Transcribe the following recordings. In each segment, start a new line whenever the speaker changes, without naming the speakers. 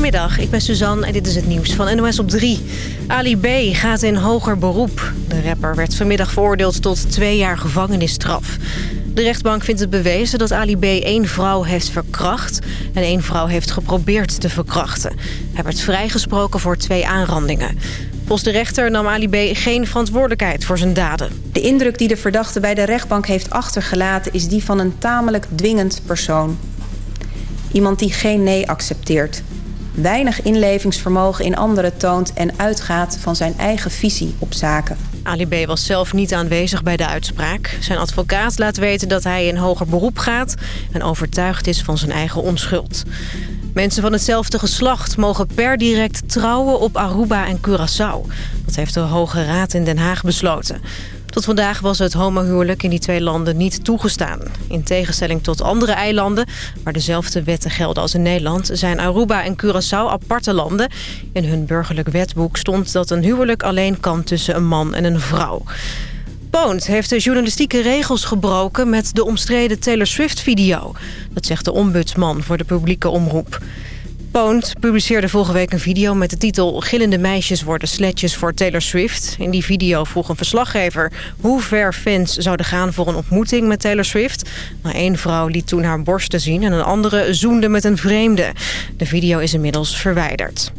Goedemiddag, ik ben Suzanne en dit is het nieuws van NOS op 3. Ali B. gaat in hoger beroep. De rapper werd vanmiddag veroordeeld tot twee jaar gevangenisstraf. De rechtbank vindt het bewezen dat Ali B. één vrouw heeft verkracht... en één vrouw heeft geprobeerd te verkrachten. Hij werd vrijgesproken voor twee aanrandingen. Volgens de rechter nam Ali B. geen verantwoordelijkheid voor zijn daden.
De indruk die de verdachte bij de rechtbank heeft achtergelaten... is die van een tamelijk dwingend persoon. Iemand die geen nee accepteert. Weinig inlevingsvermogen in anderen toont... en uitgaat van zijn eigen visie op zaken.
Ali B. was zelf niet aanwezig bij de uitspraak. Zijn advocaat laat weten dat hij in hoger beroep gaat... en overtuigd is van zijn eigen onschuld. Mensen van hetzelfde geslacht mogen per direct trouwen op Aruba en Curaçao. Dat heeft de Hoge Raad in Den Haag besloten. Tot vandaag was het homohuwelijk in die twee landen niet toegestaan. In tegenstelling tot andere eilanden, waar dezelfde wetten gelden als in Nederland... zijn Aruba en Curaçao aparte landen. In hun burgerlijk wetboek stond dat een huwelijk alleen kan tussen een man en een vrouw. Poont heeft de journalistieke regels gebroken met de omstreden Taylor Swift-video. Dat zegt de ombudsman voor de publieke omroep. Poont publiceerde vorige week een video met de titel... Gillende meisjes worden sletjes voor Taylor Swift. In die video vroeg een verslaggever hoe ver fans zouden gaan... voor een ontmoeting met Taylor Swift. Maar één vrouw liet toen haar borsten zien en een andere zoende met een vreemde. De video is inmiddels verwijderd.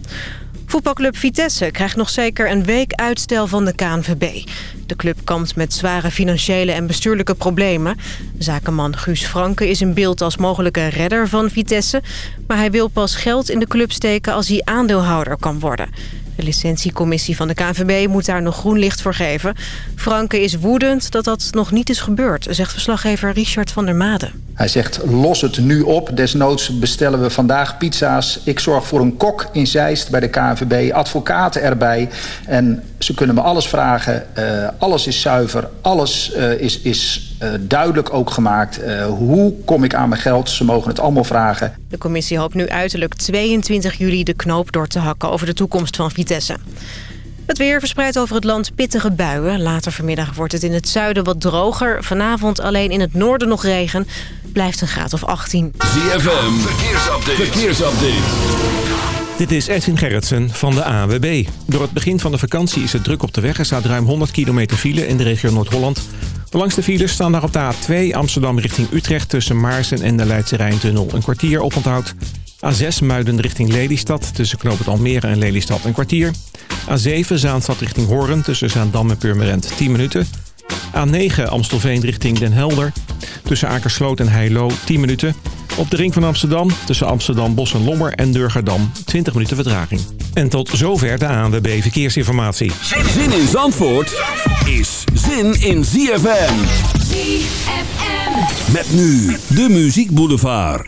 Voetbalclub Vitesse krijgt nog zeker een week uitstel van de KNVB. De club kampt met zware financiële en bestuurlijke problemen. Zakenman Guus Franke is in beeld als mogelijke redder van Vitesse... maar hij wil pas geld in de club steken als hij aandeelhouder kan worden. De licentiecommissie van de KNVB moet daar nog groen licht voor geven. Franke is woedend dat dat nog niet is gebeurd, zegt verslaggever Richard van der Made.
Hij zegt, los het nu op. Desnoods bestellen we vandaag pizza's. Ik zorg voor een kok in Zeist bij de KNVB, advocaten erbij. En ze kunnen me alles vragen. Uh, alles is zuiver, alles uh, is, is uh, duidelijk ook gemaakt. hoe kom ik aan mijn geld? Ze mogen het allemaal vragen.
De commissie hoopt nu uiterlijk 22 juli de knoop door te hakken over de toekomst van Vitesse. Het weer verspreidt over het land pittige buien. Later vanmiddag wordt het in het zuiden wat droger. Vanavond alleen in het noorden nog regen. Blijft een graad of 18.
ZFM, verkeersupdate. verkeersupdate.
Dit is Edwin Gerritsen van de AWB. Door het begin van de vakantie is het druk op de weg. Er staat ruim 100 kilometer file in de regio Noord-Holland. De langste files staan daar op de A2 Amsterdam richting Utrecht... tussen Maarsen en de Leidse Rijntunnel. Een kwartier oponthoud. A6 Muiden richting Lelystad tussen Knoop Almere en Lelystad een kwartier. A7 Zaanstad richting Hoorn tussen Zaandam en Purmerend 10 minuten. A9 Amstelveen richting Den Helder tussen Akersloot en Heilo 10 minuten. Op de ring van Amsterdam tussen Amsterdam, Bos en Lommer en Durgerdam 20 minuten vertraging. En tot zover de ANWB Verkeersinformatie.
Zin in Zandvoort is zin in ZFM.
ZFM.
Met nu de Muziek Boulevard.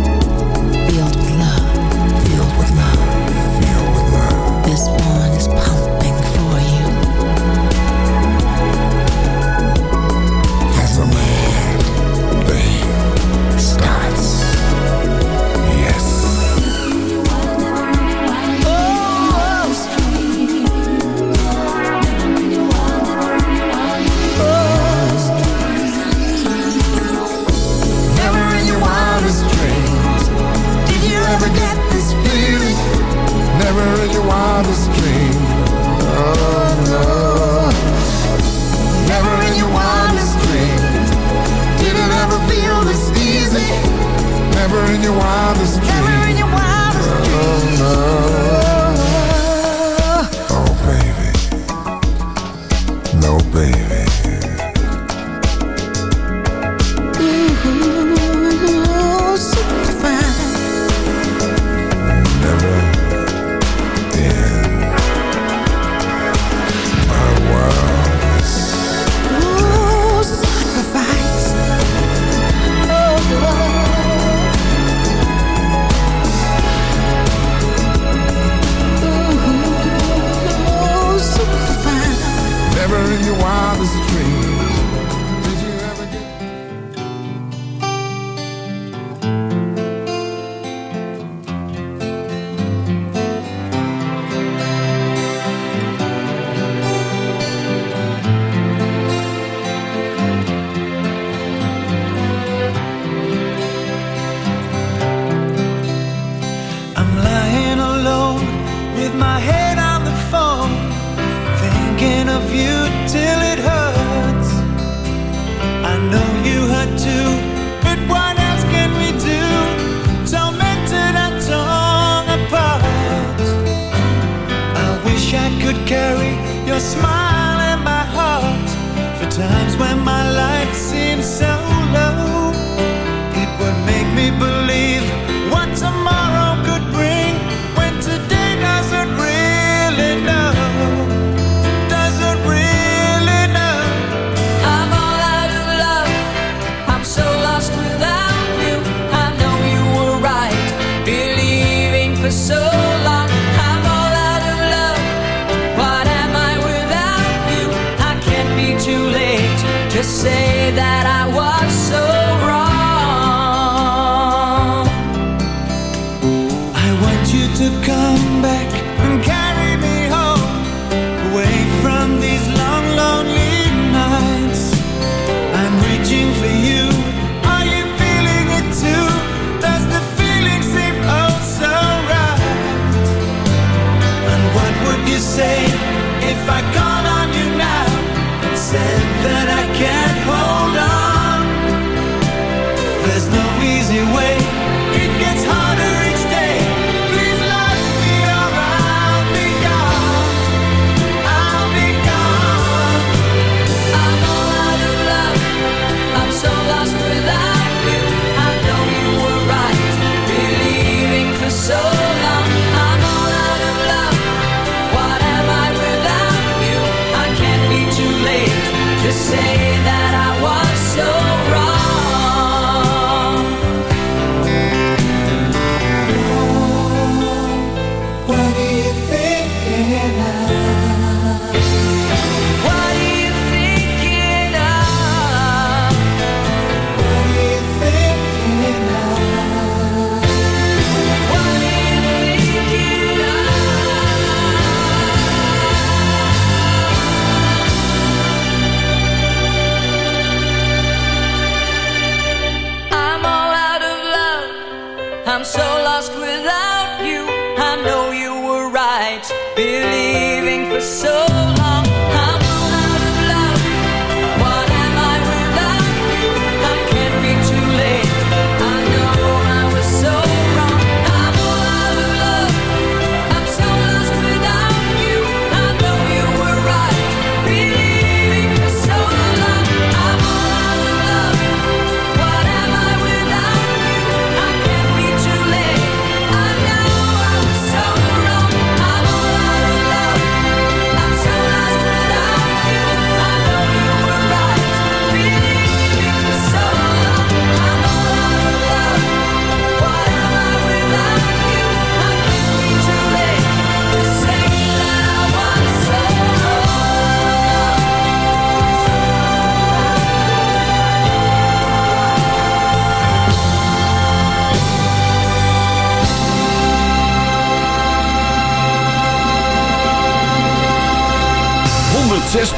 My
head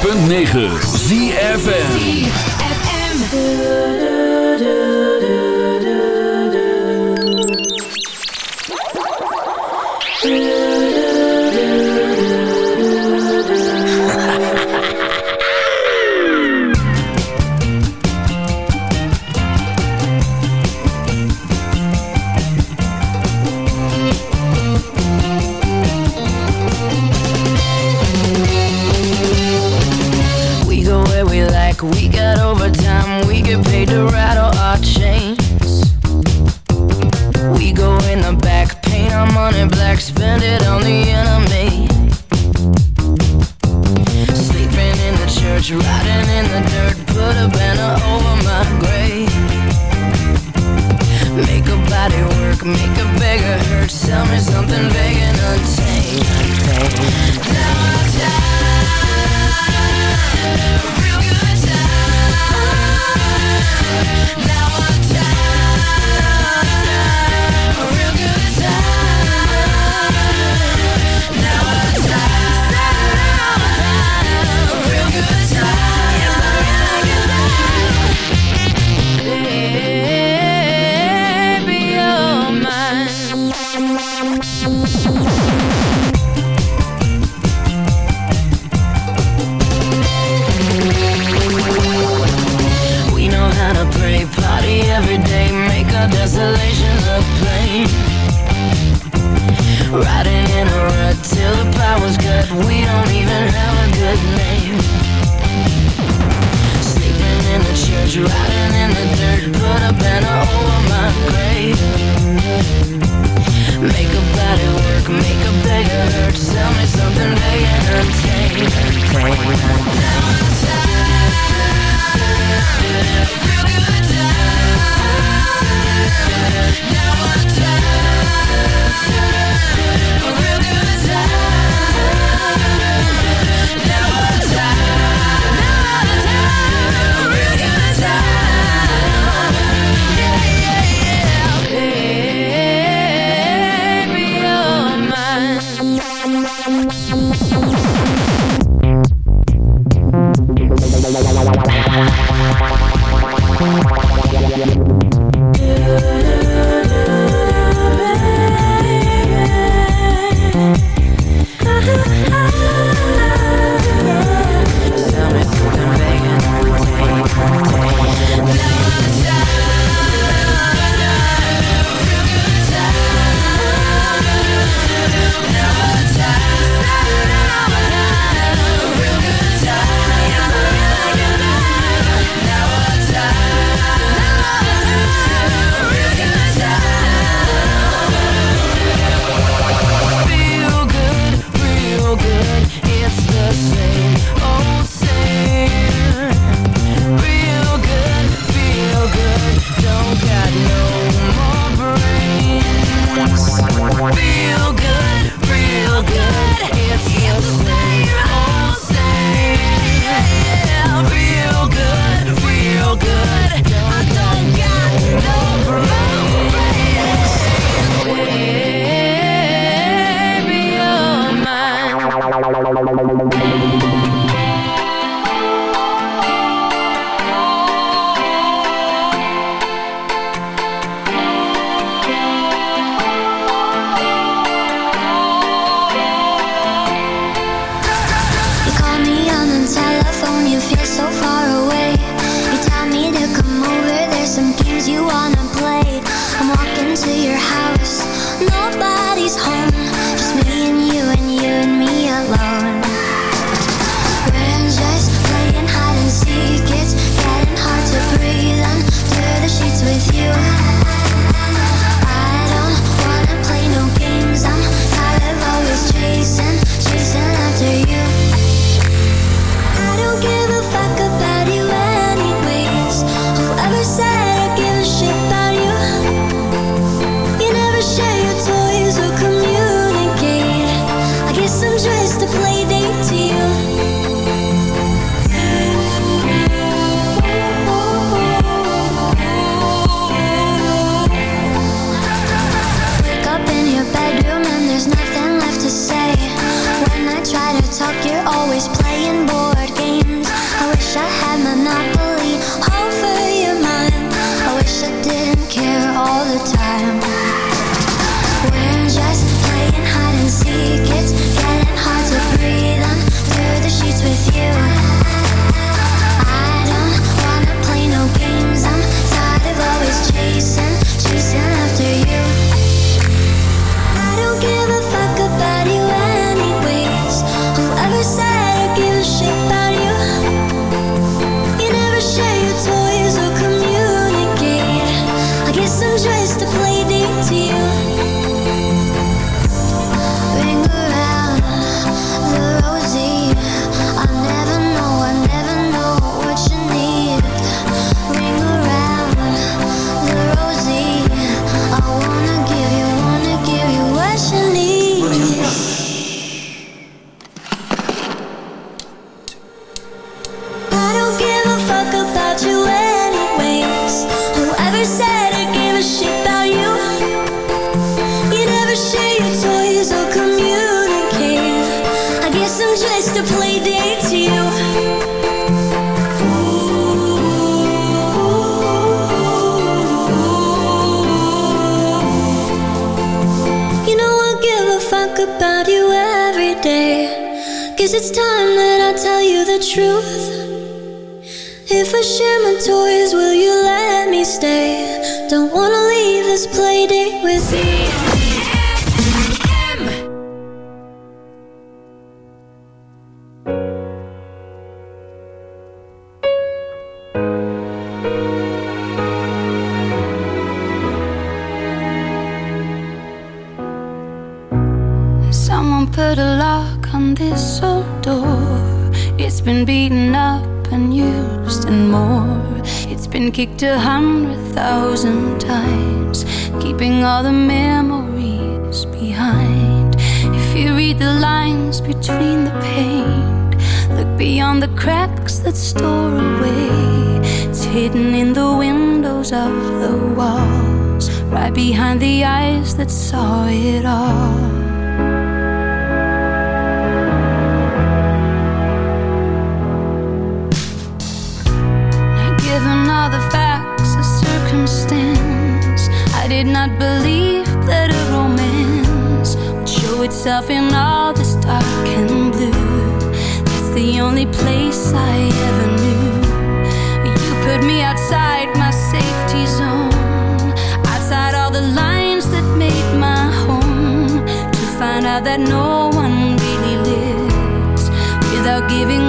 .9 itself in all this dark and blue. That's the only place I ever knew. You put me outside my safety zone, outside all the lines that made my home, to find out that no one really lives without giving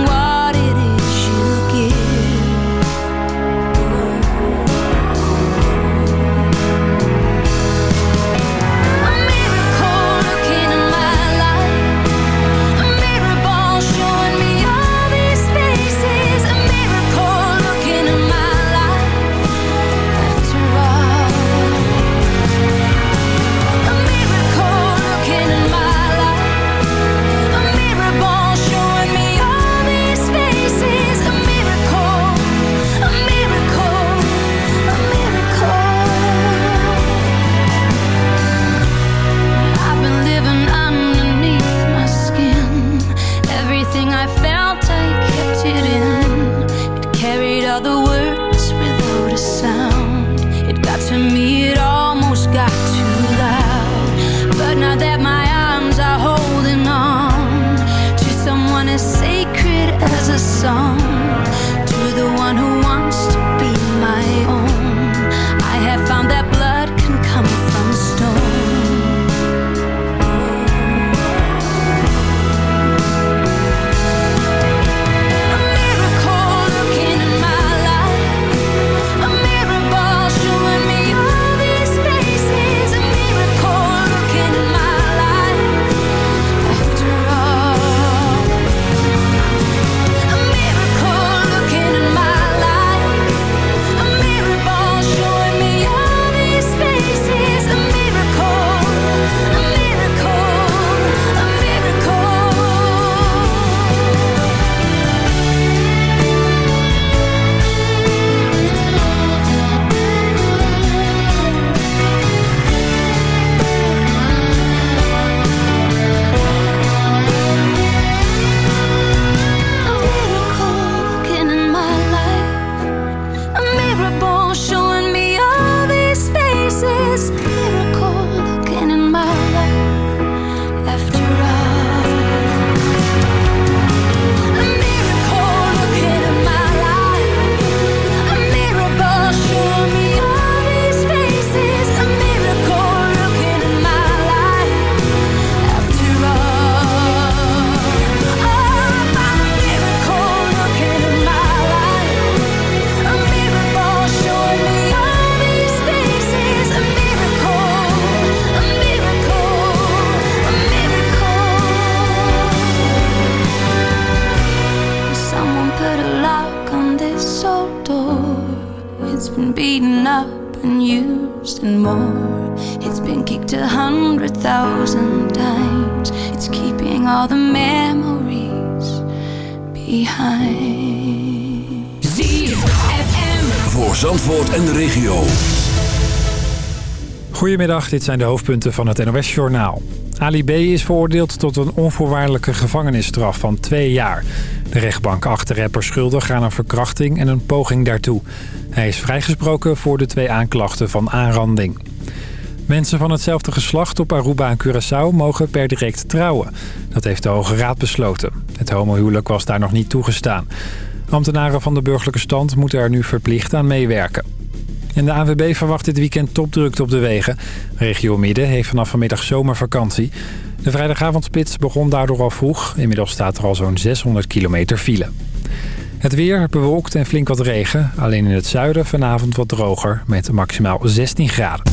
the song.
Dit zijn de hoofdpunten van het NOS-journaal. Ali B. is veroordeeld tot een onvoorwaardelijke gevangenisstraf van twee jaar. De rechtbank acht de rapper schuldig aan een verkrachting en een poging daartoe. Hij is vrijgesproken voor de twee aanklachten van aanranding. Mensen van hetzelfde geslacht op Aruba en Curaçao mogen per direct trouwen. Dat heeft de Hoge Raad besloten. Het homohuwelijk was daar nog niet toegestaan. Ambtenaren van de burgerlijke stand moeten er nu verplicht aan meewerken. En de ANWB verwacht dit weekend topdrukte op de wegen. Regio Midden heeft vanaf vanmiddag zomervakantie. De vrijdagavondspits begon daardoor al vroeg. Inmiddels staat er al zo'n 600 kilometer file. Het weer bewolkt en flink wat regen. Alleen in het zuiden vanavond wat droger met maximaal 16 graden.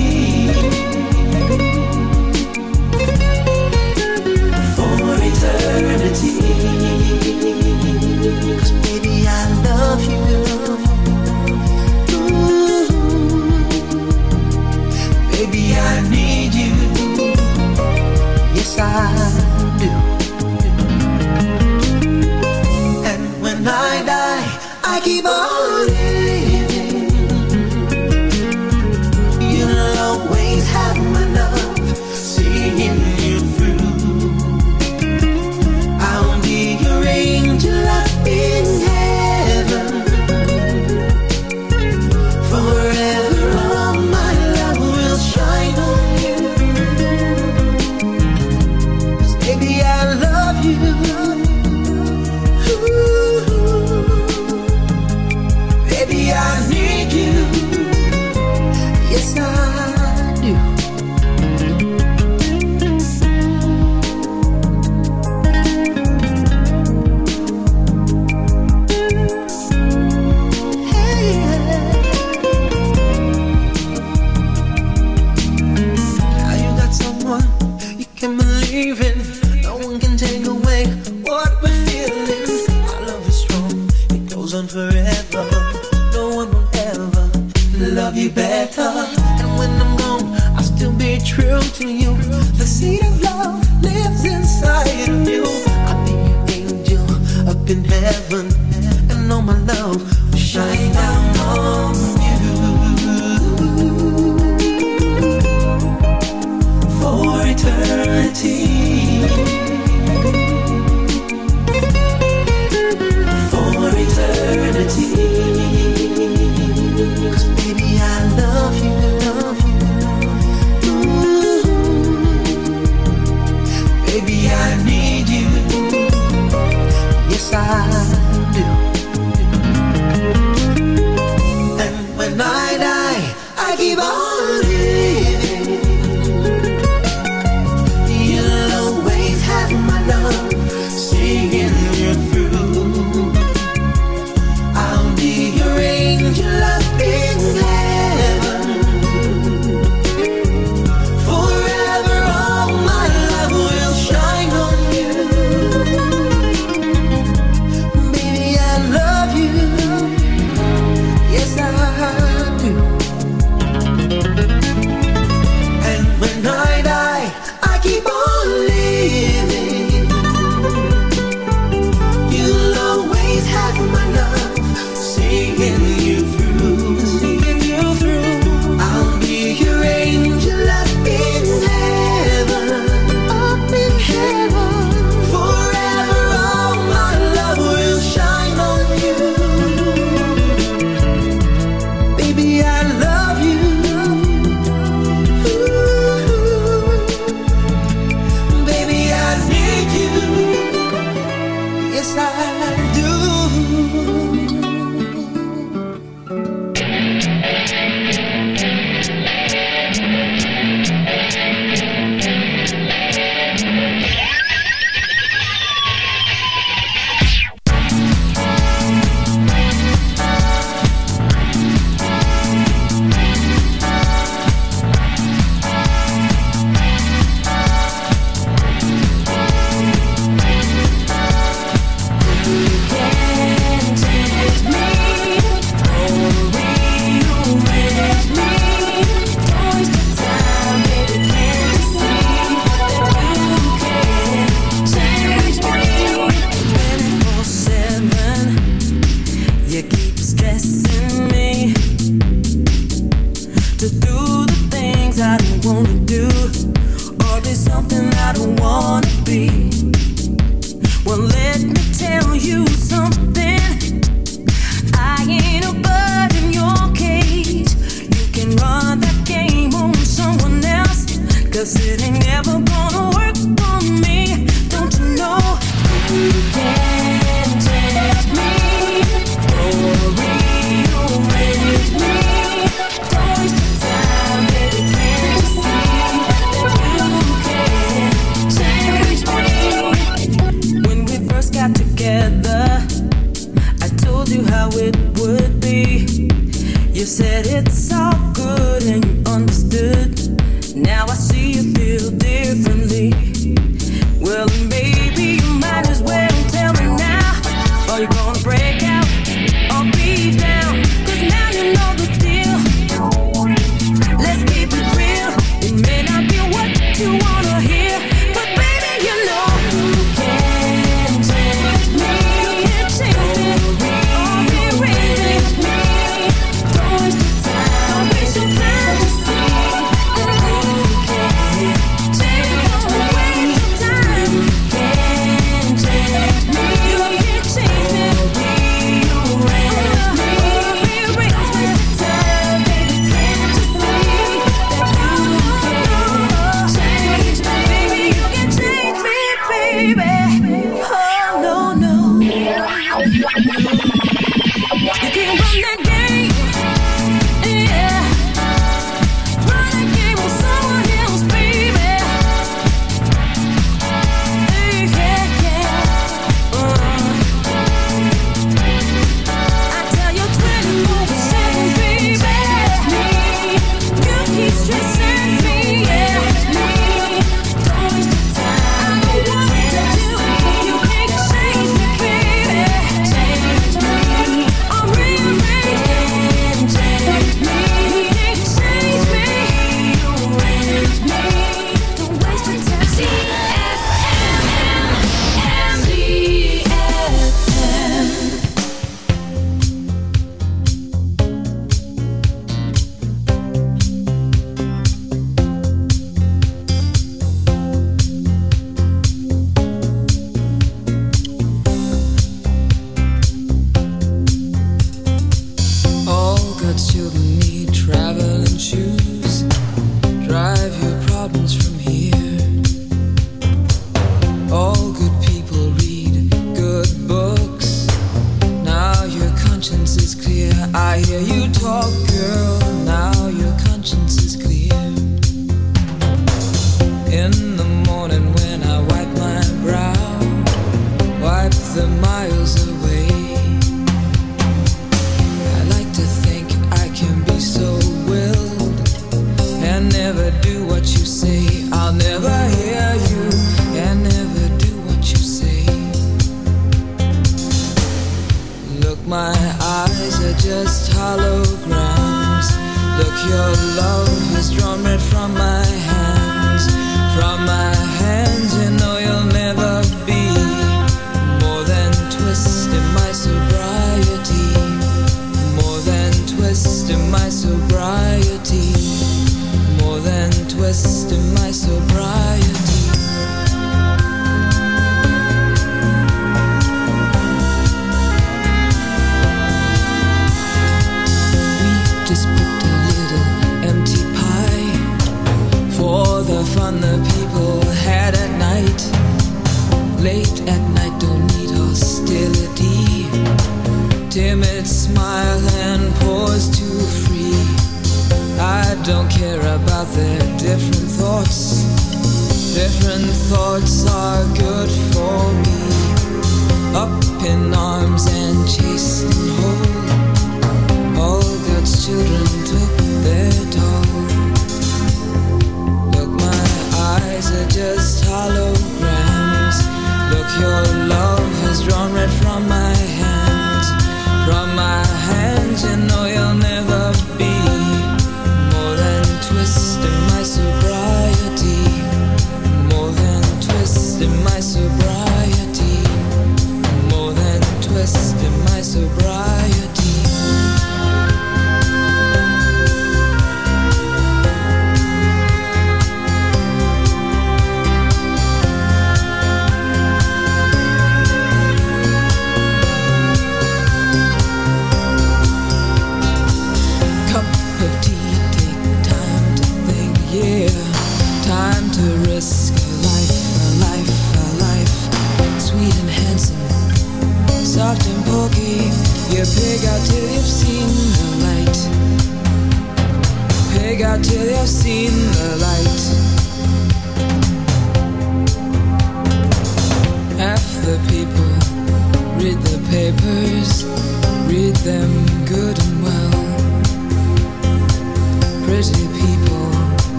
Viva